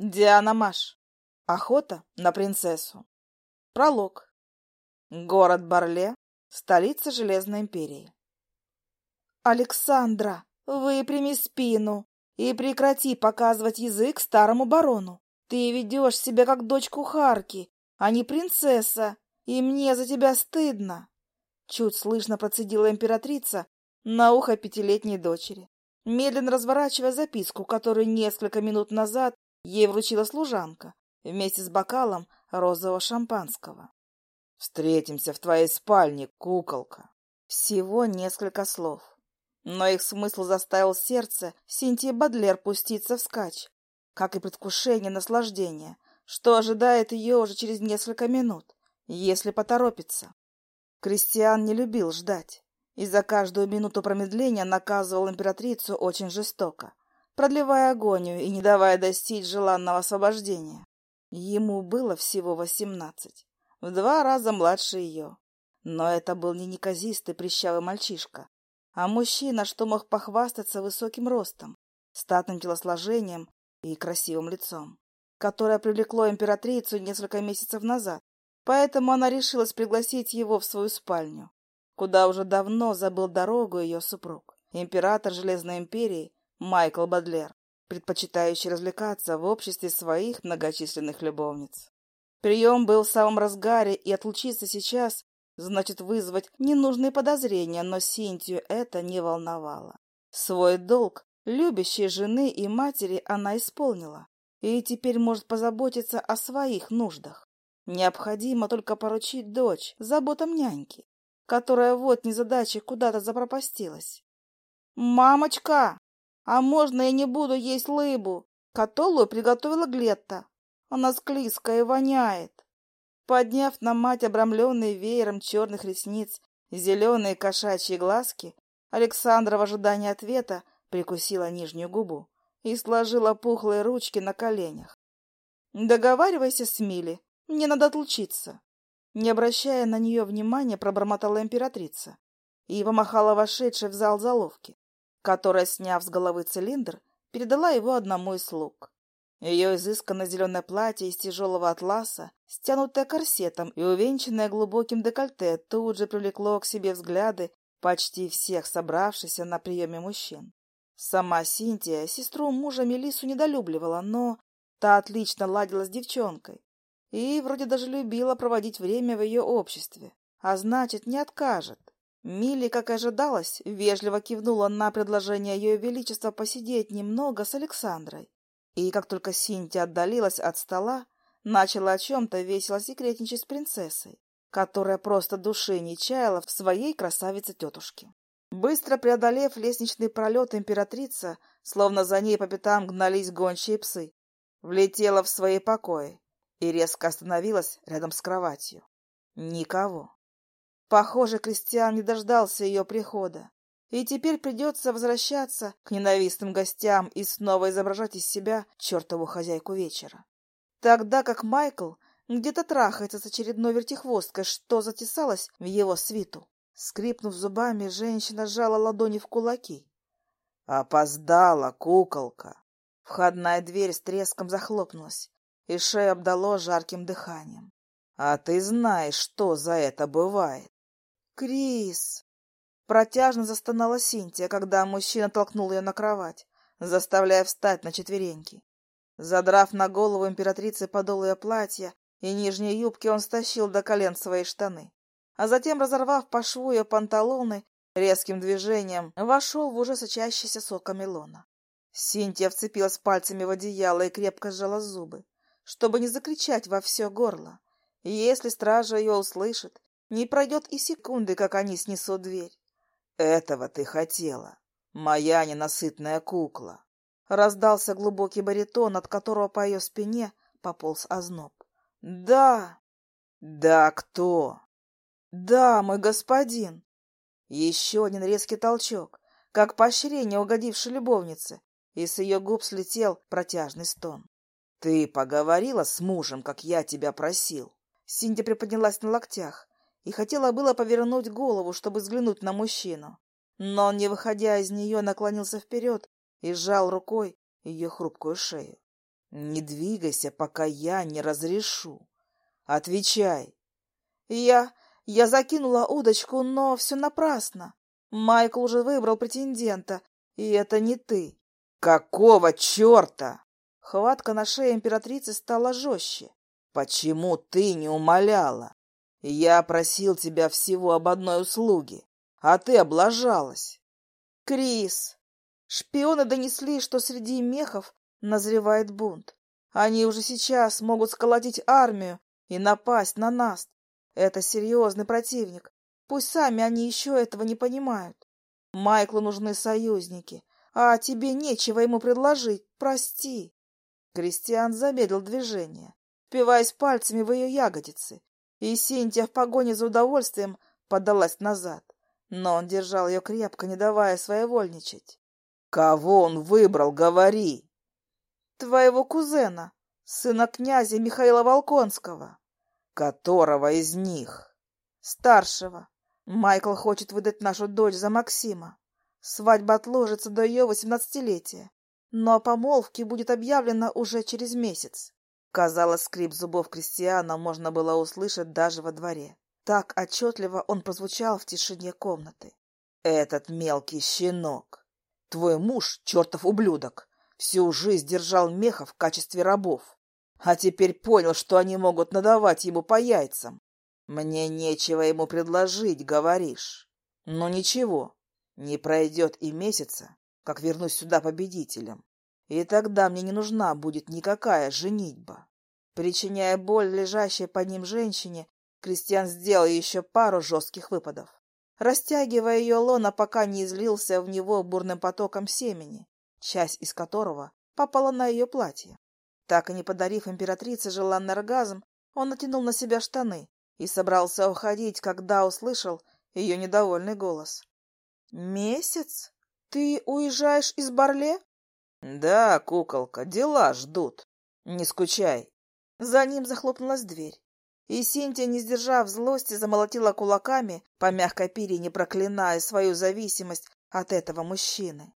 Диана Маш. Охота на принцессу. Пролог. Город Барле, столица Железной империи. Александра, выпрями спину и прекрати показывать язык старому барону. Ты ведешь себя как дочь кухарки, а не принцесса, и мне за тебя стыдно. Чуть слышно процедила императрица на ухо пятилетней дочери, медленно разворачивая записку, которую несколько минут назад ей вручила служанка вместе с бокалом розового шампанского. «Встретимся в твоей спальне, куколка!» Всего несколько слов. Но их смысл заставил сердце Синтии Бадлер пуститься вскачь, как и предвкушение наслаждения, что ожидает ее уже через несколько минут, если поторопится. Кристиан не любил ждать, и за каждую минуту промедления наказывал императрицу очень жестоко продлевая агонию и не давая достичь желанного освобождения. Ему было всего восемнадцать, в два раза младше ее. Но это был не неказистый прищавый мальчишка, а мужчина, что мог похвастаться высоким ростом, статным телосложением и красивым лицом, которое привлекло императрицу несколько месяцев назад. Поэтому она решилась пригласить его в свою спальню, куда уже давно забыл дорогу ее супруг, император Железной империи Майкл Бадлер, предпочитающий развлекаться в обществе своих многочисленных любовниц. Прием был в самом разгаре, и отлучиться сейчас значит вызвать ненужные подозрения, но Синтию это не волновало. Свой долг любящей жены и матери она исполнила, и теперь может позаботиться о своих нуждах. Необходимо только поручить дочь заботам няньки, которая вот незадача куда-то запропастилась. «Мамочка!» А можно я не буду есть лыбу, которую приготовила Глетта? Она склизкая и воняет. Подняв на мать обрамленные веером черных ресниц зеленые кошачьи глазки, Александра в ожидании ответа прикусила нижнюю губу и сложила пухлые ручки на коленях. «Договаривайся с Мили, мне надо отлучиться». Не обращая на нее внимания, пробормотала императрица и помахала вошедшей в зал заловки которая, сняв с головы цилиндр, передала его одному из слуг. Ее изысканное зеленое платье из тяжелого атласа, стянутое корсетом и увенчанное глубоким декольте, тут же привлекло к себе взгляды почти всех собравшихся на приеме мужчин. Сама Синтия сестру мужа Мелису недолюбливала, но та отлично ладила с девчонкой и вроде даже любила проводить время в ее обществе, а значит, не откажет. Милли, как и ожидалось, вежливо кивнула на предложение Ее Величества посидеть немного с Александрой. И как только Синтия отдалилась от стола, начала о чем-то весело секретничать с принцессой, которая просто души не чаяла в своей красавице-тетушке. Быстро преодолев лестничный пролет, императрица, словно за ней по пятам гнались гончие псы, влетела в свои покои и резко остановилась рядом с кроватью. Никого. Похоже, Кристиан не дождался ее прихода. И теперь придется возвращаться к ненавистным гостям и снова изображать из себя чертову хозяйку вечера. Тогда как Майкл где-то трахается с очередной вертихвосткой, что затесалась в его свиту. Скрипнув зубами, женщина сжала ладони в кулаки. «Опоздала, куколка!» Входная дверь с треском захлопнулась, и шею обдало жарким дыханием. «А ты знаешь, что за это бывает!» «Крис!» Протяжно застонала Синтия, когда мужчина толкнул ее на кровать, заставляя встать на четвереньки. Задрав на голову императрицы подол ее платья и нижние юбки, он стащил до колен свои штаны. А затем, разорвав по шву ее панталоны, резким движением вошел в уже сочащийся соком Илона. Синтия вцепилась пальцами в одеяло и крепко сжала зубы, чтобы не закричать во все горло. Если стража ее услышит, не пройдет и секунды, как они снесут дверь. Этого ты хотела, моя ненасытная кукла. Раздался глубокий баритон, от которого по ее спине пополз озноб. Да. Да кто? Да, мой господин. Еще один резкий толчок, как поощрение угодившей любовнице, и с ее губ слетел протяжный стон. Ты поговорила с мужем, как я тебя просил. Синди приподнялась на локтях, и хотела было повернуть голову, чтобы взглянуть на мужчину. Но он, не выходя из нее, наклонился вперед и сжал рукой ее хрупкую шею. Не двигайся, пока я не разрешу. Отвечай. Я... я закинула удочку, но все напрасно. Майкл уже выбрал претендента, и это не ты. Какого черта? Хватка на шее императрицы стала жестче. Почему ты не умоляла? Я просил тебя всего об одной услуге, а ты облажалась. Крис, шпионы донесли, что среди мехов назревает бунт. Они уже сейчас могут сколотить армию и напасть на нас. Это серьезный противник. Пусть сами они еще этого не понимают. Майклу нужны союзники, а тебе нечего ему предложить, прости. Кристиан замедлил движение, впиваясь пальцами в ее ягодицы, и Синтия в погоне за удовольствием подалась назад. Но он держал ее крепко, не давая своевольничать. «Кого он выбрал, говори!» «Твоего кузена, сына князя Михаила Волконского». «Которого из них?» «Старшего. Майкл хочет выдать нашу дочь за Максима. Свадьба отложится до ее восемнадцатилетия, но о помолвке будет объявлено уже через месяц. Казалось, скрип зубов Кристиана можно было услышать даже во дворе. Так отчетливо он прозвучал в тишине комнаты. «Этот мелкий щенок! Твой муж, чертов ублюдок, всю жизнь держал меха в качестве рабов, а теперь понял, что они могут надавать ему по яйцам. Мне нечего ему предложить, говоришь. Но ничего, не пройдет и месяца, как вернусь сюда победителем. И тогда мне не нужна будет никакая женитьба. Причиняя боль лежащей под ним женщине, Кристиан сделал еще пару жестких выпадов, растягивая ее лона, пока не излился в него бурным потоком семени, часть из которого попала на ее платье. Так и не подарив императрице желанный оргазм, он натянул на себя штаны и собрался уходить, когда услышал ее недовольный голос. «Месяц? Ты уезжаешь из Барле?» «Да, куколка, дела ждут. Не скучай». За ним захлопнулась дверь, и Синтия, не сдержав злости, замолотила кулаками по мягкой перине, проклиная свою зависимость от этого мужчины.